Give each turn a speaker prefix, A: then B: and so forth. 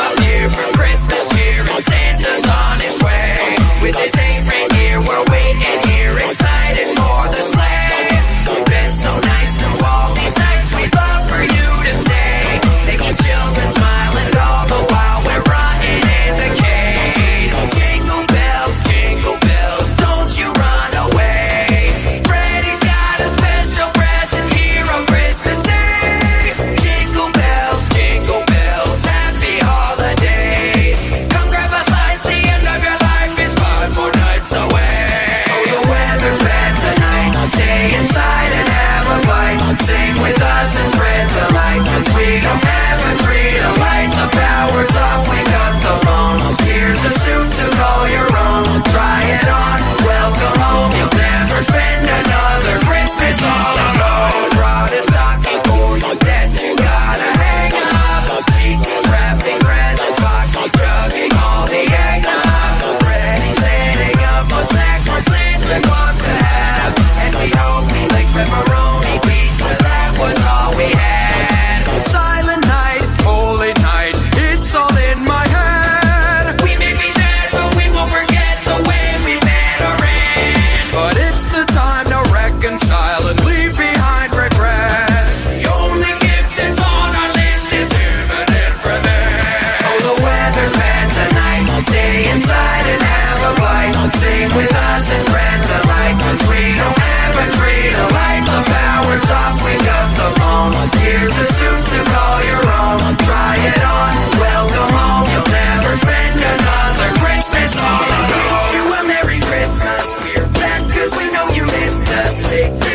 A: my dear. Take.